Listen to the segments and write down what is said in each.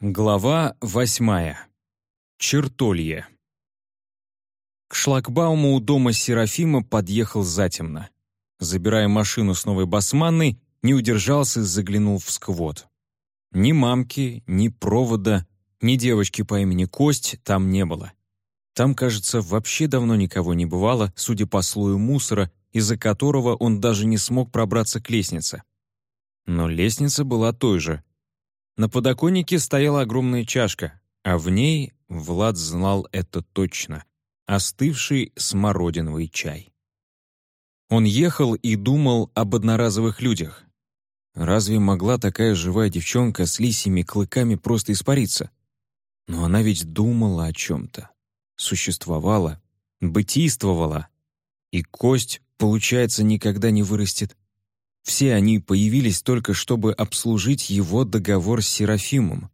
Глава восьмая. Чертолье. К шлагбауму у дома Серафима подъехал затемно. Забирая машину с новой басманной, не удержался и заглянул в сквот. Ни мамки, ни провода, ни девочки по имени Кость там не было. Там, кажется, вообще давно никого не бывало, судя по слою мусора, из-за которого он даже не смог пробраться к лестнице. Но лестница была той же — на подоконнике стояла огромная чашка, а в ней, Влад знал это точно, остывший смородиновый чай. Он ехал и думал об одноразовых людях. Разве могла такая живая девчонка с лисими клыками просто испариться? Но она ведь думала о чем-то, существовала, бытийствовала. И кость, получается, никогда не вырастет. Все они появились только чтобы обслужить его договор с Серафимом.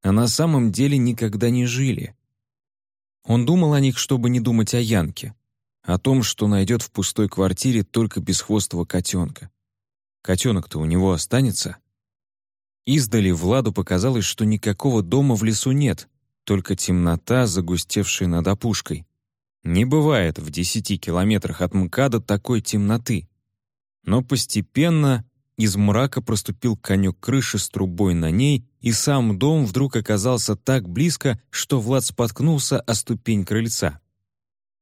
А на самом деле никогда не жили. Он думал о них, чтобы не думать о Янке, о том, что найдет в пустой квартире только бесхвостого котенка. Котенок-то у него останется. Издали Владу показалось, что никакого дома в лесу нет, только темнота, загустевшая над опушкой. Не бывает в десяти километрах от МКАДа такой темноты. Но постепенно из мрака проступил конек крыши с трубой на ней, и сам дом вдруг оказался так близко, что Влад споткнулся о ступень крыльца.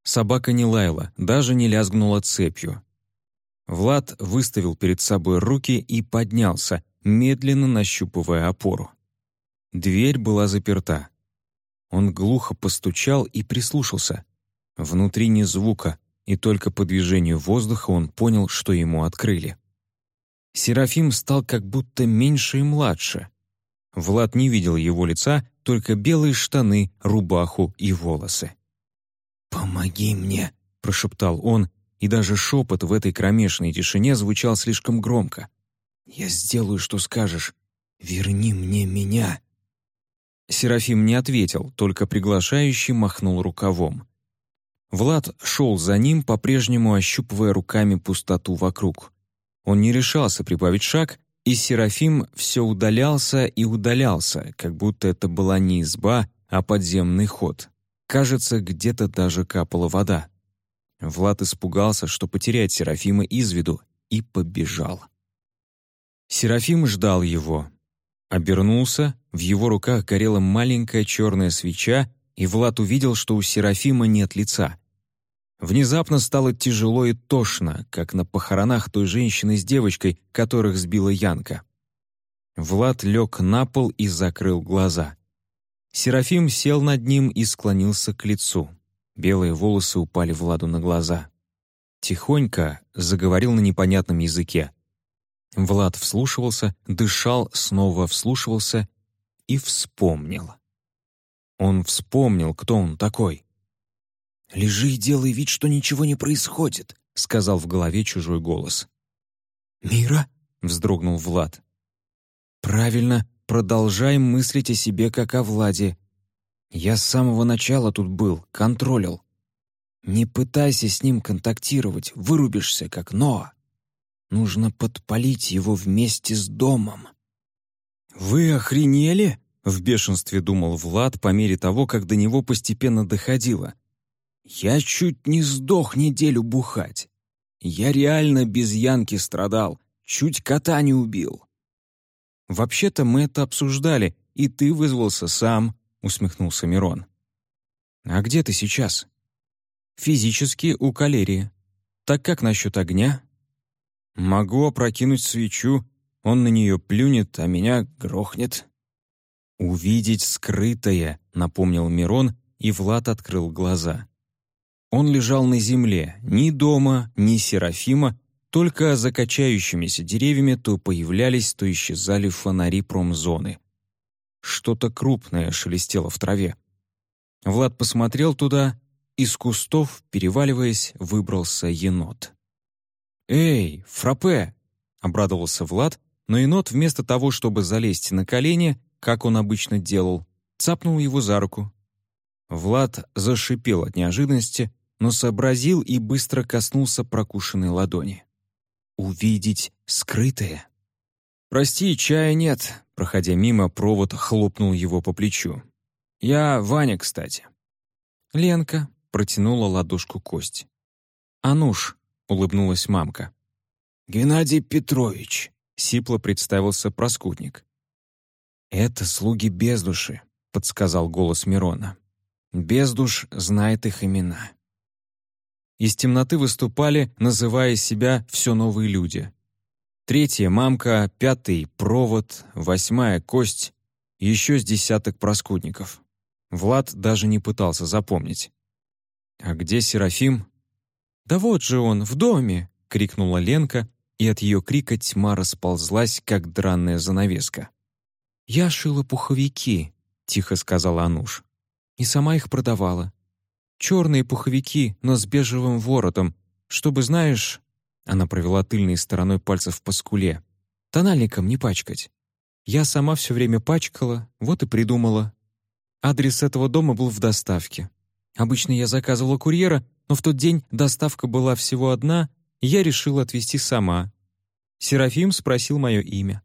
Собака не лаяла, даже не лязгнула цепью. Влад выставил перед собой руки и поднялся, медленно нащупывая опору. Дверь была заперта. Он глухо постучал и прислушался. Внутри ни звука, и только по движению воздуха он понял, что ему открыли. Серафим стал как будто меньше и младше. Влад не видел его лица, только белые штаны, рубаху и волосы. «Помоги мне», — прошептал он, и даже шепот в этой кромешной тишине звучал слишком громко. «Я сделаю, что скажешь. Верни мне меня». Серафим не ответил, только приглашающий махнул рукавом. Влад шел за ним, по-прежнему ощупывая руками пустоту вокруг. Он не решался прибавить шаг, и Серафим все удалялся и удалялся, как будто это была не изба, а подземный ход. Кажется, где-то даже капала вода. Влад испугался, что потеряет Серафима из виду, и побежал. Серафим ждал его. Обернулся, в его руках горела маленькая черная свеча, и Влад увидел, что у Серафима нет лица. Внезапно стало тяжело и тошно, как на похоронах той женщины с девочкой, которых сбила Янка. Влад лег на пол и закрыл глаза. Серафим сел над ним и склонился к лицу. Белые волосы упали Владу на глаза. Тихонько заговорил на непонятном языке. Влад вслушивался, дышал, снова вслушивался и вспомнил. Он вспомнил, кто он такой. «Лежи и делай вид, что ничего не происходит», — сказал в голове чужой голос. «Мира?» — вздрогнул Влад. «Правильно, продолжай мыслить о себе, как о Владе. Я с самого начала тут был, контролил. Не пытайся с ним контактировать, вырубишься, как Ноа. Нужно подпалить его вместе с домом». «Вы охренели?» В бешенстве думал Влад по мере того, как до него постепенно доходило. «Я чуть не сдох неделю бухать. Я реально без Янки страдал, чуть кота не убил». «Вообще-то мы это обсуждали, и ты вызвался сам», — усмехнулся Мирон. «А где ты сейчас?» «Физически у калерии. Так как насчет огня?» «Могу опрокинуть свечу, он на нее плюнет, а меня грохнет», «Увидеть скрытое», — напомнил Мирон, и Влад открыл глаза. Он лежал на земле, ни дома, ни Серафима, только за качающимися деревьями то появлялись, то исчезали фонари промзоны. Что-то крупное шелестело в траве. Влад посмотрел туда, из кустов, переваливаясь, выбрался енот. «Эй, фрапе!» — обрадовался Влад, но енот вместо того, чтобы залезть на колени, как он обычно делал, цапнул его за руку. Влад зашипел от неожиданности, но сообразил и быстро коснулся прокушенной ладони. «Увидеть скрытое». «Прости, чая нет», — проходя мимо, провод хлопнул его по плечу. «Я Ваня, кстати». «Ленка», — протянула ладошку кость. «Ануш», — улыбнулась мамка. «Геннадий Петрович», — сипло представился проскутник. «Это слуги бездуши», — подсказал голос Мирона. «Бездуш знает их имена». Из темноты выступали, называя себя все новые люди. Третья — мамка, пятый — провод, восьмая — кость, еще с десяток проскудников. Влад даже не пытался запомнить. «А где Серафим?» «Да вот же он, в доме!» — крикнула Ленка, и от ее крика тьма расползлась, как дранная занавеска. «Я шила пуховики», — тихо сказала Ануш. «И сама их продавала. Черные пуховики, но с бежевым воротом, чтобы, знаешь...» Она провела тыльной стороной пальцев по скуле. «Тональником не пачкать. Я сама все время пачкала, вот и придумала. Адрес этого дома был в доставке. Обычно я заказывала курьера, но в тот день доставка была всего одна, и я решила отвезти сама. Серафим спросил мое имя.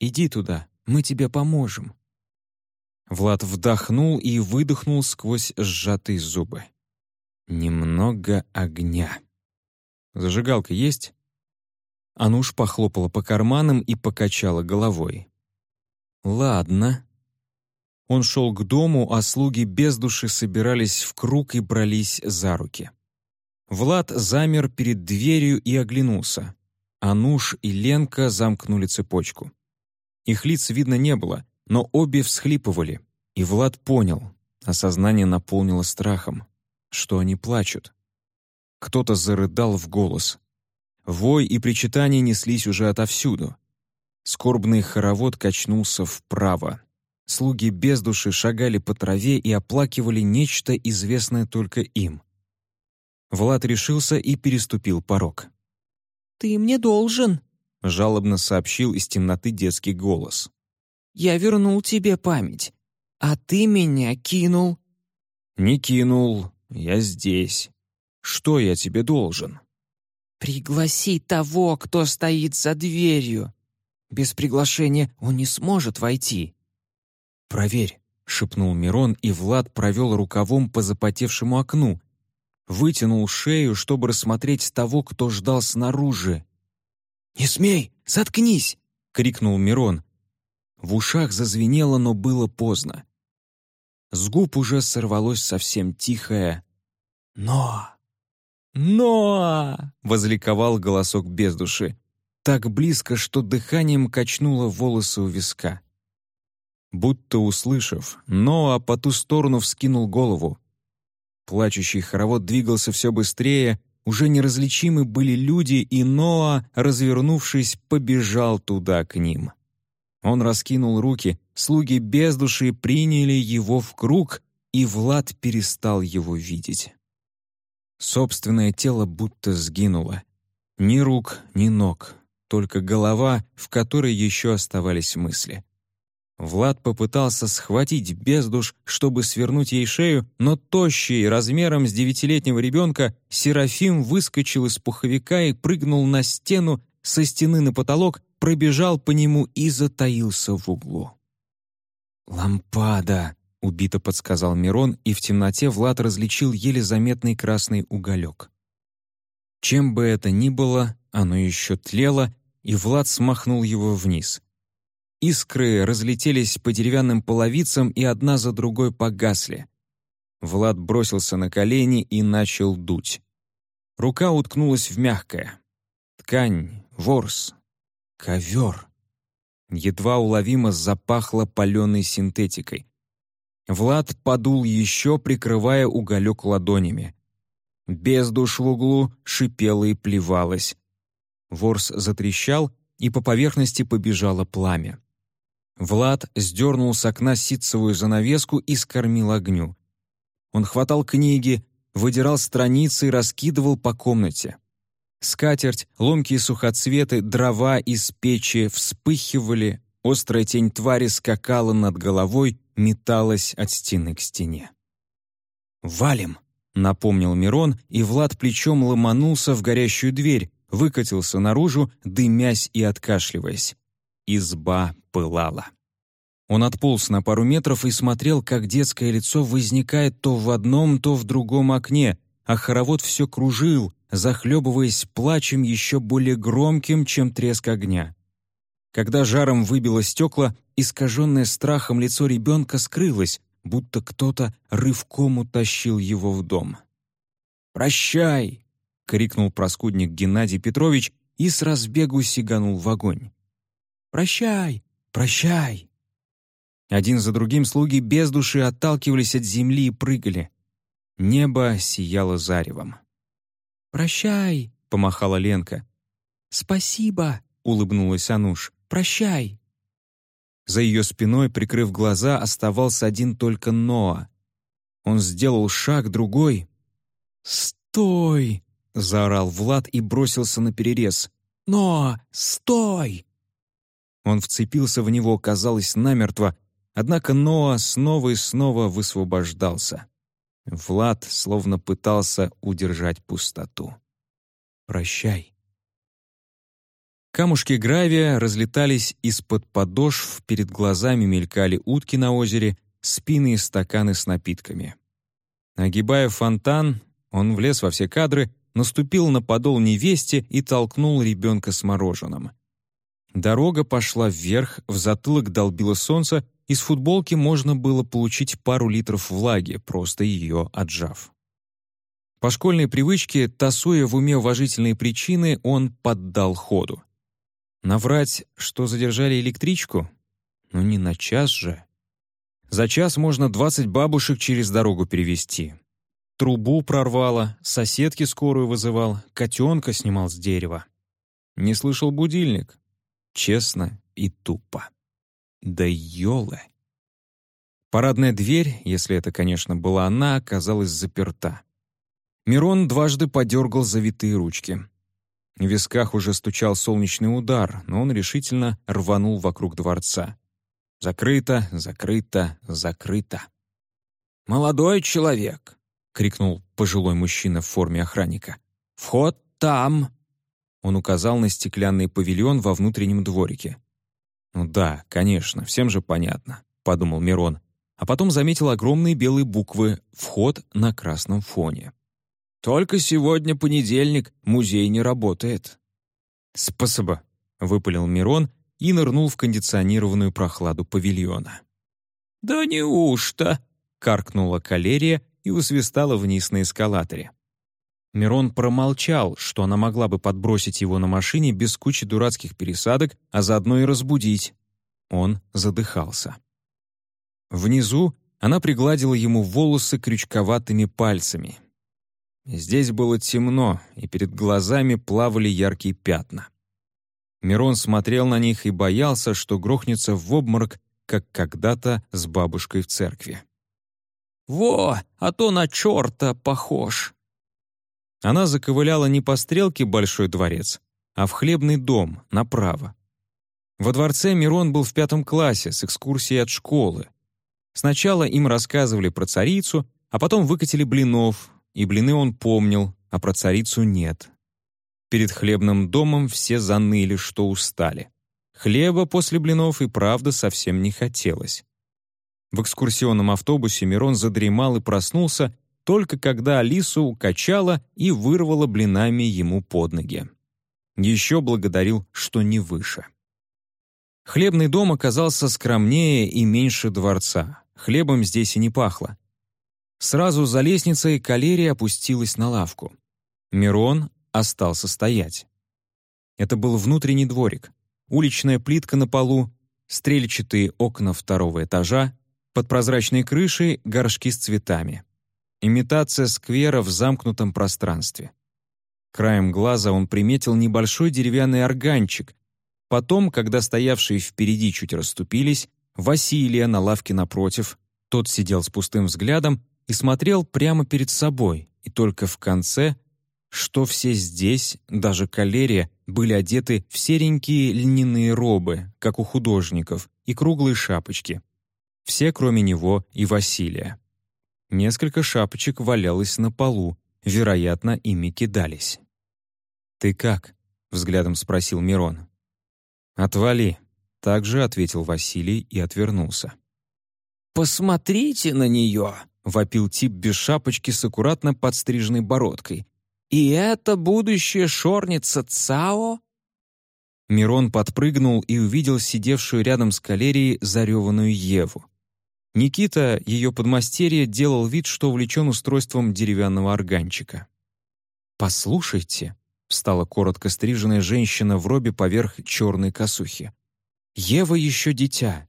«Иди туда, мы тебе поможем». Влад вдохнул и выдохнул сквозь сжатые зубы. «Немного огня». «Зажигалка есть?» Ануш похлопала по карманам и покачала головой. «Ладно». Он шел к дому, а слуги без души собирались в круг и брались за руки. Влад замер перед дверью и оглянулся. Ануш и Ленка замкнули цепочку. Их лиц видно не было, но обе всхлипывали, и Влад понял, осознание наполнило страхом, что они плачут. Кто-то зарыдал в голос. Вой и причитания неслись уже отовсюду. Скорбный хоровод качнулся вправо. Слуги без души шагали по траве и оплакивали нечто, известное только им. Влад решился и переступил порог. «Ты мне должен», — жалобно сообщил из темноты детский голос. «Я вернул тебе память, а ты меня кинул». «Не кинул, я здесь. Что я тебе должен?» «Пригласи того, кто стоит за дверью. Без приглашения он не сможет войти». «Проверь», — шепнул Мирон, и Влад провел рукавом по запотевшему окну, вытянул шею, чтобы рассмотреть того, кто ждал снаружи. «Не смей! Заткнись!» — крикнул Мирон. В ушах зазвенело, но было поздно. С губ уже сорвалось совсем тихое «Но!» «Но!» — возликовал голосок без души. Так близко, что дыханием качнуло волосы у виска. Будто услышав, Ноа по ту сторону вскинул голову. Плачущий хоровод двигался все быстрее, уже неразличимы были люди, и Ноа, развернувшись, побежал туда к ним. Он раскинул руки, слуги без души приняли его в круг, и Влад перестал его видеть. Собственное тело будто сгинуло. Ни рук, ни ног, только голова, в которой еще оставались мысли. Влад попытался схватить бездуш, чтобы свернуть ей шею, но тощий, размером с девятилетнего ребенка, Серафим выскочил из пуховика и прыгнул на стену, со стены на потолок, пробежал по нему и затаился в углу. «Лампада!» — убито подсказал Мирон, и в темноте Влад различил еле заметный красный уголек. Чем бы это ни было, оно еще тлело, и Влад смахнул его вниз — Искры разлетелись по деревянным половицам и одна за другой погасли. Влад бросился на колени и начал дуть. Рука уткнулась в мягкое. Ткань, ворс, ковер. Едва уловимо запахло паленой синтетикой. Влад подул еще, прикрывая уголек ладонями. Бездуш в углу шипела и плевалась. Ворс затрещал, и по поверхности побежало пламя. Влад сдернул с окна ситцевую занавеску и скормил огню. Он хватал книги, выдирал страницы и раскидывал по комнате. Скатерть, ломкие сухоцветы, дрова из печи вспыхивали, острая тень твари скакала над головой, металась от стены к стене. «Валим!» — напомнил Мирон, и Влад плечом ломанулся в горящую дверь, выкатился наружу, дымясь и откашливаясь. Изба пылала. Он отполз на пару метров и смотрел, как детское лицо возникает то в одном, то в другом окне, а хоровод все кружил, захлебываясь плачем еще более громким, чем треск огня. Когда жаром выбило стекла, искаженное страхом лицо ребенка скрылось, будто кто-то рывком утащил его в дом. «Прощай!» — крикнул проскудник Геннадий Петрович и с разбегу сиганул в огонь. «Прощай! Прощай!» Один за другим слуги без души отталкивались от земли и прыгали. Небо сияло заревом. «Прощай!» — помахала Ленка. «Спасибо!» — улыбнулась Ануш. «Прощай!» За ее спиной, прикрыв глаза, оставался один только Ноа. Он сделал шаг, другой. «Стой!» — заорал Влад и бросился на перерез. «Ноа, стой!» Он вцепился в него, казалось, намертво, однако Ноа снова и снова высвобождался. Влад словно пытался удержать пустоту. «Прощай». Камушки гравия разлетались из-под подошв, перед глазами мелькали утки на озере, спины и стаканы с напитками. Огибая фонтан, он влез во все кадры, наступил на подол невесте и толкнул ребенка с мороженым. Дорога пошла вверх, в затылок долбило солнце, из футболки можно было получить пару литров влаги, просто ее отжав. По школьной привычке, тасуя в уме уважительные причины, он поддал ходу. Наврать, что задержали электричку? Ну не на час же. За час можно 20 бабушек через дорогу перевести. Трубу прорвало, соседки скорую вызывал, котенка снимал с дерева. Не слышал будильник. Честно и тупо. Да ёлы. Парадная дверь, если это, конечно, была она, оказалась заперта. Мирон дважды подергал завитые ручки. В висках уже стучал солнечный удар, но он решительно рванул вокруг дворца. Закрыто, закрыто, закрыто. «Молодой человек!» — крикнул пожилой мужчина в форме охранника. «Вход там!» Он указал на стеклянный павильон во внутреннем дворике. «Ну да, конечно, всем же понятно», — подумал Мирон, а потом заметил огромные белые буквы «Вход» на красном фоне. «Только сегодня понедельник, музей не работает». «Спасибо», — выпалил Мирон и нырнул в кондиционированную прохладу павильона. «Да неужто?» — каркнула калерия и усвистала вниз на эскалаторе. Мирон промолчал, что она могла бы подбросить его на машине без кучи дурацких пересадок, а заодно и разбудить. Он задыхался. Внизу она пригладила ему волосы крючковатыми пальцами. Здесь было темно, и перед глазами плавали яркие пятна. Мирон смотрел на них и боялся, что грохнется в обморок, как когда-то с бабушкой в церкви. «Во, а то на черта похож!» Она заковыляла не по стрелке Большой дворец, а в хлебный дом, направо. Во дворце Мирон был в пятом классе с экскурсией от школы. Сначала им рассказывали про царицу, а потом выкатили блинов, и блины он помнил, а про царицу нет. Перед хлебным домом все заныли, что устали. Хлеба после блинов и правда совсем не хотелось. В экскурсионном автобусе Мирон задремал и проснулся, только когда Алису укачала и вырвала блинами ему под ноги. Еще благодарил, что не выше. Хлебный дом оказался скромнее и меньше дворца. Хлебом здесь и не пахло. Сразу за лестницей калерия опустилась на лавку. Мирон остался стоять. Это был внутренний дворик. Уличная плитка на полу, стрельчатые окна второго этажа, под прозрачной крышей горшки с цветами. Имитация сквера в замкнутом пространстве. Краем глаза он приметил небольшой деревянный органчик. Потом, когда стоявшие впереди чуть расступились, Василия на лавке напротив, тот сидел с пустым взглядом и смотрел прямо перед собой, и только в конце, что все здесь, даже калерия, были одеты в серенькие льняные робы, как у художников, и круглые шапочки. Все, кроме него и Василия. Несколько шапочек валялось на полу, вероятно, ими кидались. «Ты как?» — взглядом спросил Мирон. «Отвали», — также ответил Василий и отвернулся. «Посмотрите на нее!» — вопил тип без шапочки с аккуратно подстриженной бородкой. «И это будущая шорница Цао?» Мирон подпрыгнул и увидел сидевшую рядом с калерией зареванную Еву. Никита, ее подмастерье, делал вид, что увлечен устройством деревянного органчика. «Послушайте», — встала коротко стриженная женщина в робе поверх черной косухи. «Ева еще дитя.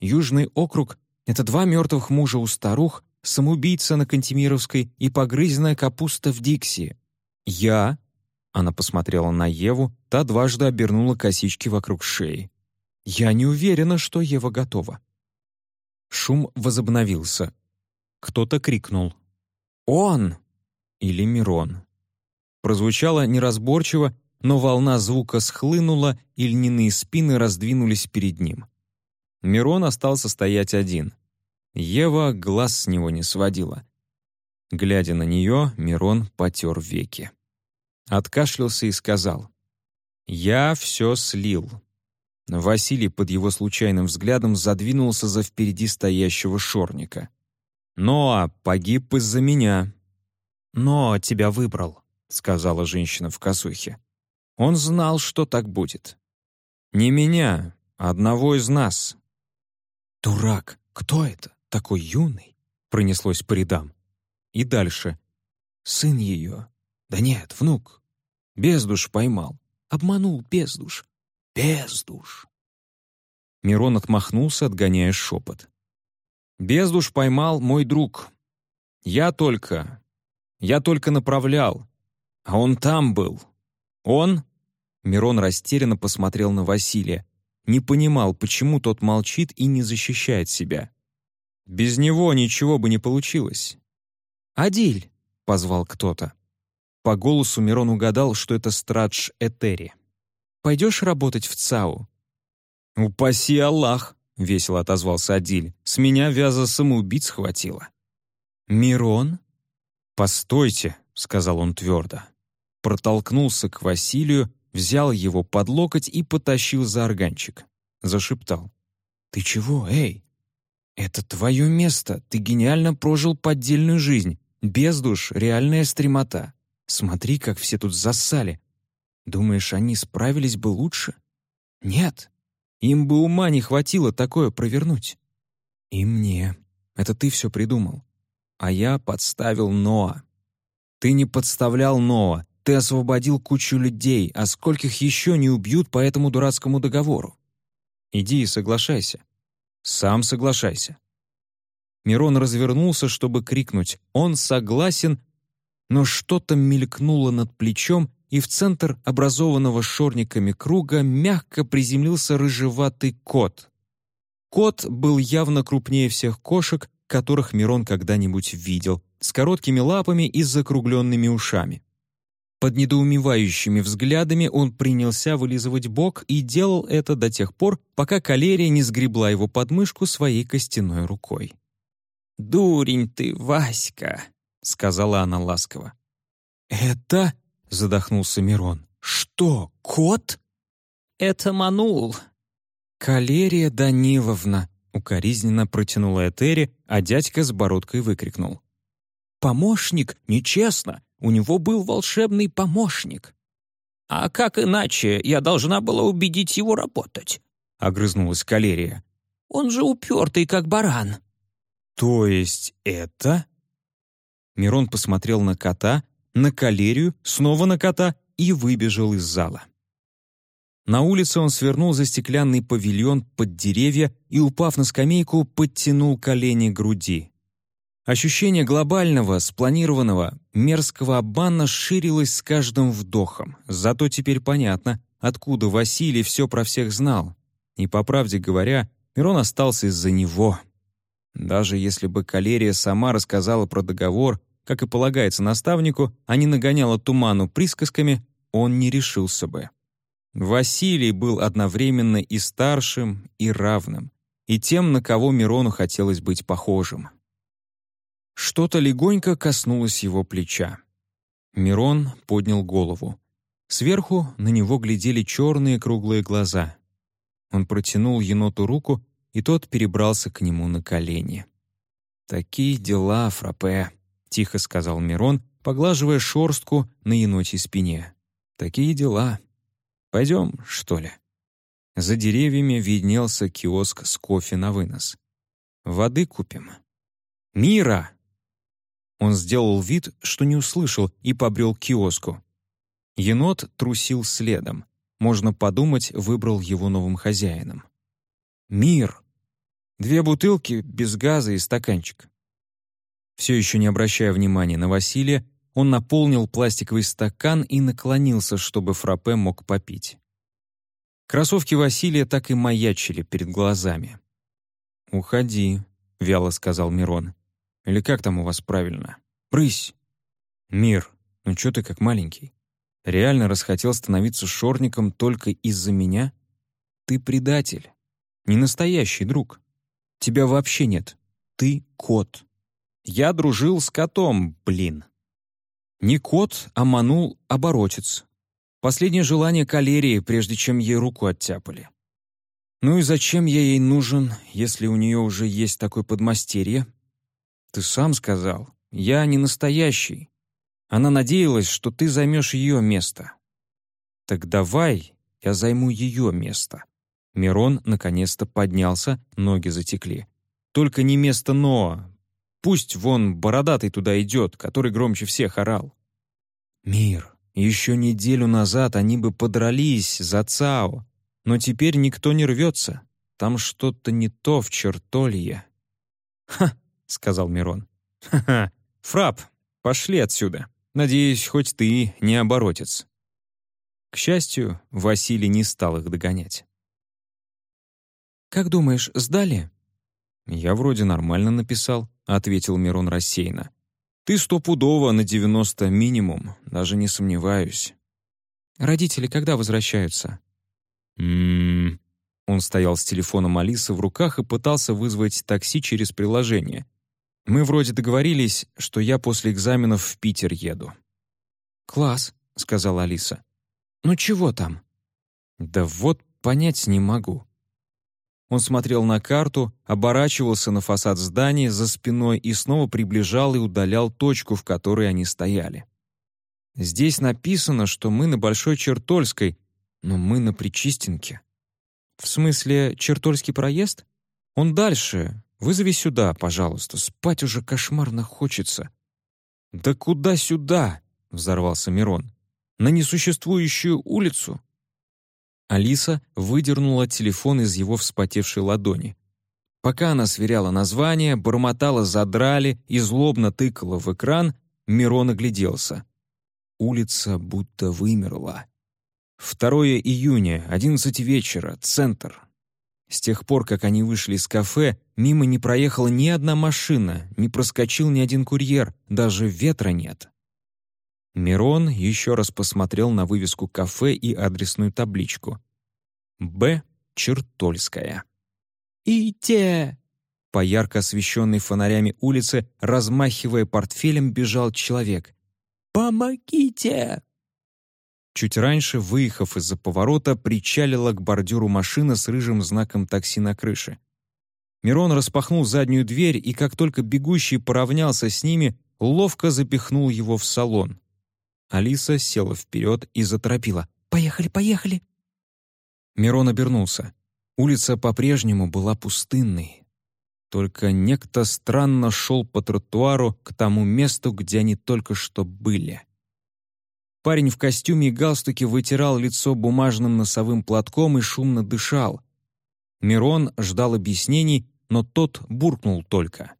Южный округ — это два мертвых мужа у старух, самоубийца на Кантемировской и погрызенная капуста в Дикси. Я...» Она посмотрела на Еву, та дважды обернула косички вокруг шеи. «Я не уверена, что Ева готова». Шум возобновился. Кто-то крикнул. «Он!» или «Мирон». Прозвучало неразборчиво, но волна звука схлынула, и льняные спины раздвинулись перед ним. Мирон остался стоять один. Ева глаз с него не сводила. Глядя на нее, Мирон потер веки. Откашлялся и сказал. «Я все слил». Василий под его случайным взглядом задвинулся за впереди стоящего шорника. «Ноа погиб из-за меня». «Но тебя выбрал», — сказала женщина в косухе. «Он знал, что так будет». «Не меня, одного из нас». «Дурак, кто это? Такой юный?» — пронеслось по рядам. И дальше. «Сын ее. Да нет, внук. Бездуш поймал. Обманул бездуш. Бездуш». Мирон отмахнулся, отгоняя шепот. «Бездуш поймал мой друг. Я только... Я только направлял. А он там был. Он...» Мирон растерянно посмотрел на Василия. Не понимал, почему тот молчит и не защищает себя. Без него ничего бы не получилось. «Адиль!» — позвал кто-то. По голосу Мирон угадал, что это страдж Этери. «Пойдешь работать в ЦАУ?» «Упаси Аллах!» — весело отозвался Адиль. «С меня вяза самоубийц хватило». «Мирон?» «Постойте», — сказал он твердо протолкнулся к Василию, взял его под локоть и потащил за органчик. Зашептал. «Ты чего, эй? Это твое место. Ты гениально прожил поддельную жизнь. Без душ, реальная стремота. Смотри, как все тут зассали. Думаешь, они справились бы лучше? Нет. Им бы ума не хватило такое провернуть. И мне. Это ты все придумал. А я подставил Ноа. Ты не подставлял Ноа. Ты освободил кучу людей, а скольких еще не убьют по этому дурацкому договору? Иди и соглашайся. Сам соглашайся». Мирон развернулся, чтобы крикнуть «Он согласен!», но что-то мелькнуло над плечом, и в центр образованного шорниками круга мягко приземлился рыжеватый кот. Кот был явно крупнее всех кошек, которых Мирон когда-нибудь видел, с короткими лапами и закругленными ушами. Под недоумевающими взглядами он принялся вылизывать бок и делал это до тех пор, пока калерия не сгребла его подмышку своей костяной рукой. «Дурень ты, Васька!» — сказала она ласково. «Это?» — задохнулся Мирон. «Что, кот?» «Это манул». «Калерия Даниловна!» — укоризненно протянула Этери, а дядька с бородкой выкрикнул. «Помощник? Нечестно! У него был волшебный помощник. «А как иначе я должна была убедить его работать?» — огрызнулась Калерия. «Он же упертый, как баран». «То есть это?» Мирон посмотрел на кота, на Калерию, снова на кота и выбежал из зала. На улице он свернул за стеклянный павильон под деревья и, упав на скамейку, подтянул колени к груди. Ощущение глобального, спланированного, мерзкого обмана ширилось с каждым вдохом. Зато теперь понятно, откуда Василий все про всех знал. И, по правде говоря, Мирон остался из-за него. Даже если бы Калерия сама рассказала про договор, как и полагается наставнику, а не нагоняла туману присказками, он не решился бы. Василий был одновременно и старшим, и равным, и тем, на кого Мирону хотелось быть похожим. Что-то легонько коснулось его плеча. Мирон поднял голову. Сверху на него глядели черные круглые глаза. Он протянул еноту руку, и тот перебрался к нему на колени. «Такие дела, фрапе», — тихо сказал Мирон, поглаживая шорстку на енотьей спине. «Такие дела. Пойдем, что ли?» За деревьями виднелся киоск с кофе на вынос. «Воды купим». «Мира!» Он сделал вид, что не услышал, и побрел к киоску. Енот трусил следом. Можно подумать, выбрал его новым хозяином. «Мир!» Две бутылки без газа и стаканчик. Все еще не обращая внимания на Василия, он наполнил пластиковый стакан и наклонился, чтобы фраппе мог попить. Кроссовки Василия так и маячили перед глазами. «Уходи», — вяло сказал Мирон. «Или как там у вас правильно? Брысь!» «Мир, ну чё ты как маленький? Реально расхотел становиться шорником только из-за меня? Ты предатель, не настоящий друг. Тебя вообще нет. Ты кот. Я дружил с котом, блин. Не кот, а манул оборотец. Последнее желание калерии, прежде чем ей руку оттяпали. Ну и зачем я ей нужен, если у нее уже есть такой подмастерье? Ты сам сказал, я не настоящий. Она надеялась, что ты займешь ее место. Так давай я займу ее место. Мирон наконец-то поднялся, ноги затекли. «Только не место Ноа. Пусть вон бородатый туда идет, который громче всех орал». «Мир, еще неделю назад они бы подрались за Цао, но теперь никто не рвется. Там что-то не то в чертолье». «Ха!» — сказал Мирон. «Ха-ха! Фрап, пошли отсюда. Надеюсь, хоть ты не оборотец». К счастью, Василий не стал их догонять. «Как думаешь, сдали?» «Я вроде нормально написал», — ответил Мирон рассеянно. «Ты стопудово на 90 минимум, даже не сомневаюсь». «Родители когда возвращаются?» «М-м-м...» Он стоял с телефоном Алисы в руках и пытался вызвать такси через приложение. «Мы вроде договорились, что я после экзаменов в Питер еду». «Класс», — сказала Алиса. «Ну чего там?» «Да вот понять не могу. Он смотрел на карту, оборачивался на фасад здания за спиной и снова приближал и удалял точку, в которой они стояли. «Здесь написано, что мы на Большой Чертольской, но мы на Причистенке». «В смысле, Чертольский проезд? Он дальше. Вызови сюда, пожалуйста. Спать уже кошмарно хочется». «Да куда сюда?» — взорвался Мирон. «На несуществующую улицу?» Алиса выдернула телефон из его вспотевшей ладони. Пока она сверяла название, бормотала «задрали» и злобно тыкала в экран, Мирон огляделся. Улица будто вымерла. 2 июня, 11 вечера, центр. С тех пор, как они вышли из кафе, мимо не проехала ни одна машина, не проскочил ни один курьер, даже ветра нет. Мирон еще раз посмотрел на вывеску кафе и адресную табличку. «Б. Чертольская». «Ите!» По ярко освещенной фонарями улице, размахивая портфелем, бежал человек. «Помогите!» Чуть раньше, выехав из-за поворота, причалила к бордюру машина с рыжим знаком такси на крыше. Мирон распахнул заднюю дверь, и как только бегущий поравнялся с ними, ловко запихнул его в салон. Алиса села вперед и заторопила. «Поехали, поехали!» Мирон обернулся. Улица по-прежнему была пустынной. Только некто странно шел по тротуару к тому месту, где они только что были. Парень в костюме и галстуке вытирал лицо бумажным носовым платком и шумно дышал. Мирон ждал объяснений, но тот буркнул только.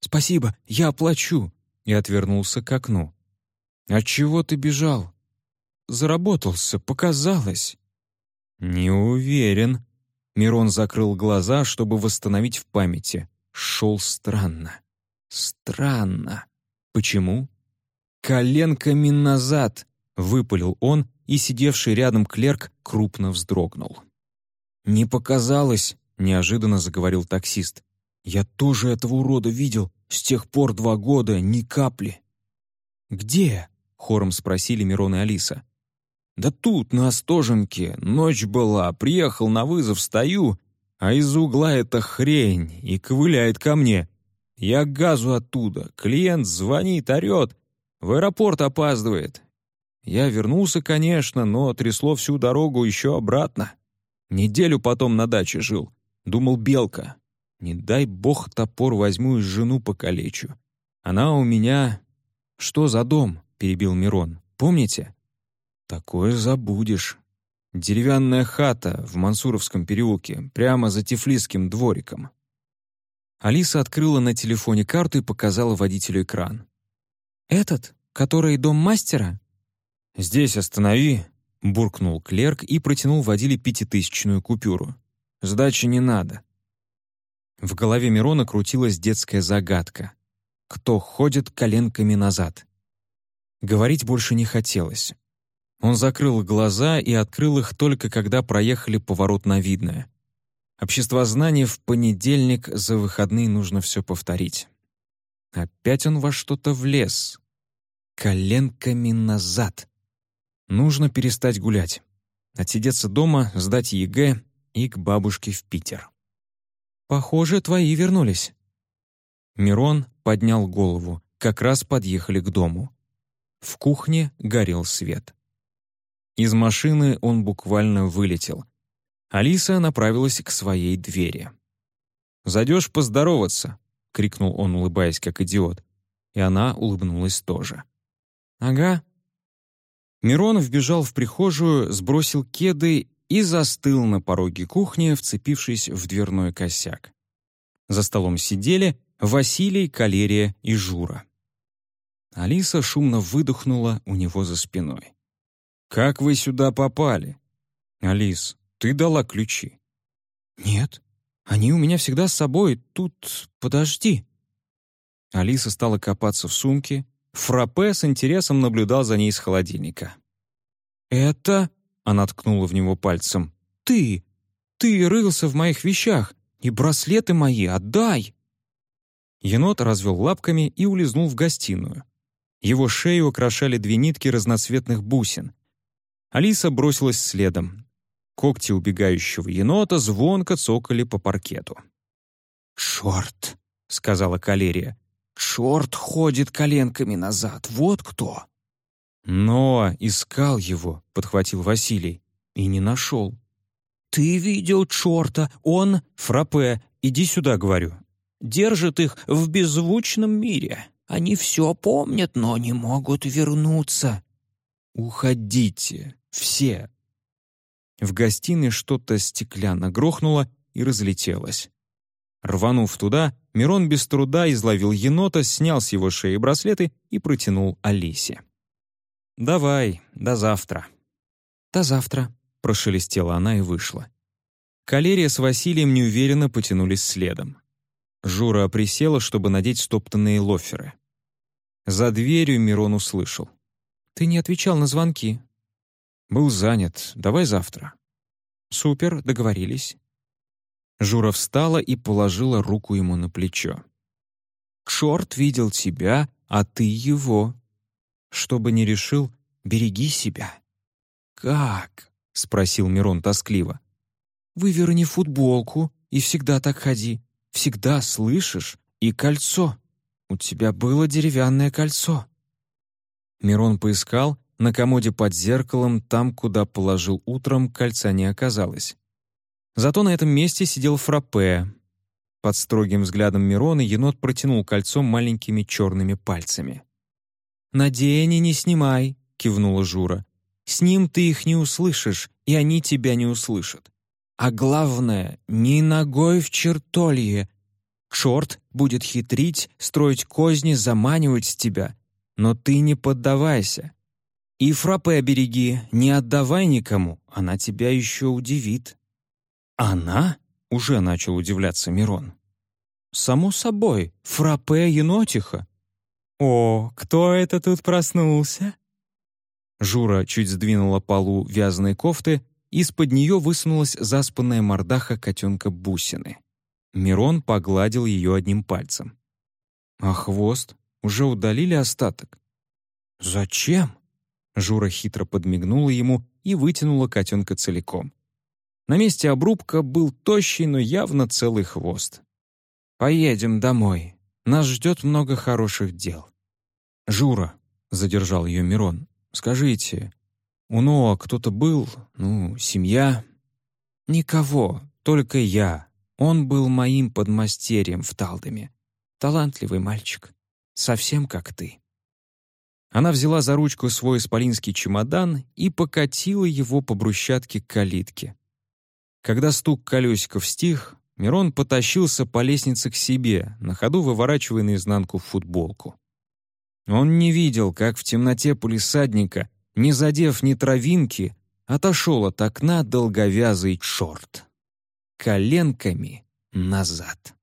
«Спасибо, я оплачу», и отвернулся к окну. «От чего ты бежал?» «Заработался, показалось». «Не уверен». Мирон закрыл глаза, чтобы восстановить в памяти. Шел странно. Странно. Почему? «Коленками назад!» — выпалил он, и сидевший рядом клерк крупно вздрогнул. «Не показалось», — неожиданно заговорил таксист. «Я тоже этого урода видел. С тех пор два года ни капли». «Где?» — хором спросили Мирон и Алиса. Да тут, на Остоженке, ночь была, приехал на вызов, стою, а из угла эта хрень и ковыляет ко мне. Я газу оттуда, клиент звонит, орёт, в аэропорт опаздывает. Я вернулся, конечно, но трясло всю дорогу еще обратно. Неделю потом на даче жил. Думал, белка. Не дай бог топор возьму и жену покалечу. Она у меня... Что за дом? Перебил Мирон. Помните? Такое забудешь. Деревянная хата в Мансуровском переулке, прямо за Тифлисским двориком. Алиса открыла на телефоне карту и показала водителю экран. «Этот, который дом мастера?» «Здесь останови», — буркнул клерк и протянул водиле пятитысячную купюру. «Сдачи не надо». В голове Мирона крутилась детская загадка. Кто ходит коленками назад? Говорить больше не хотелось. Он закрыл глаза и открыл их только когда проехали поворот на Видное. Обществознание в понедельник, за выходные нужно все повторить. Опять он во что-то влез. Коленками назад. Нужно перестать гулять. Отсидеться дома, сдать ЕГЭ и к бабушке в Питер. «Похоже, твои вернулись». Мирон поднял голову. Как раз подъехали к дому. В кухне горел свет. Из машины он буквально вылетел. Алиса направилась к своей двери. «Зайдешь поздороваться», — крикнул он, улыбаясь как идиот. И она улыбнулась тоже. «Ага». Мирон вбежал в прихожую, сбросил кеды и застыл на пороге кухни, вцепившись в дверной косяк. За столом сидели Василий, Калерия и Жура. Алиса шумно выдохнула у него за спиной. «Как вы сюда попали?» «Алис, ты дала ключи?» «Нет, они у меня всегда с собой. Тут... подожди». Алиса стала копаться в сумке. Фраппе с интересом наблюдал за ней из холодильника. «Это...» — она ткнула в него пальцем. «Ты! Ты рылся в моих вещах! И браслеты мои отдай!» Енот развел лапками и улизнул в гостиную. Его шею украшали две нитки разноцветных бусин. Алиса бросилась следом. Когти убегающего енота звонко цокали по паркету. «Чёрт!» — сказала Калерия. «Чёрт ходит коленками назад, вот кто!» «Но искал его», — подхватил Василий, — «и не нашел». «Ты видел чёрта, он...» «Фраппе, иди сюда, говорю держит их в беззвучном мире. Они все помнят, но не могут вернуться. Уходите, все. В гостиной что-то стеклянно грохнуло и разлетелось. Рванув туда, Мирон без труда изловил енота, снял с его шеи браслеты и протянул Алисе. «Давай, до завтра». «До завтра», — прошелестела она и вышла. Калерия с Василием неуверенно потянулись следом. Жура присела, чтобы надеть стоптанные лоферы. За дверью Мирон услышал. «Ты не отвечал на звонки». «Был занят. Давай завтра». «Супер, договорились». Жура встала и положила руку ему на плечо. «Чёрт видел тебя, а ты его. Что бы ни решил, береги себя». «Как?» — спросил Мирон тоскливо. «Выверни футболку и всегда так ходи всегда слышишь, и кольцо. У тебя было деревянное кольцо». Мирон поискал, на комоде под зеркалом, там, куда положил утром, кольца не оказалось. Зато на этом месте сидел фраппе. Под строгим взглядом Мирона енот протянул кольцо маленькими черными пальцами. «Надень и не снимай», — кивнула Жура. «С ним ты их не услышишь, и они тебя не услышат. А главное, ни ногой в чертолье. Чёрт будет хитрить, строить козни, заманивать тебя. Но ты не поддавайся. И фрапе береги, не отдавай никому, она тебя еще удивит». «Она?» — уже начал удивляться Мирон. «Само собой, фрапе енотиха». «О, кто это тут проснулся?» Жура чуть сдвинула полу вязаной кофты из-под нее высунулась заспанная мордаха котенка Бусины. Мирон погладил ее одним пальцем. «А хвост? Уже удалили остаток?» «Зачем?» Жура хитро подмигнула ему и вытянула котенка целиком. На месте обрубка был тощий, но явно целый хвост. «Поедем домой. Нас ждет много хороших дел». «Жура», — задержал ее Мирон, — «скажите, у Ноа кто-то был, ну, семья?» «Никого, только я. Он был моим подмастерьем в Талдоме. Талантливый мальчик. Совсем как ты». Она взяла за ручку свой исполинский чемодан и покатила его по брусчатке к калитке. Когда стук колесиков стих, Мирон потащился по лестнице к себе, на ходу выворачивая наизнанку футболку. Он не видел, как в темноте полисадника, не задев ни травинки, отошел от окна долговязый чорт. Коленками назад.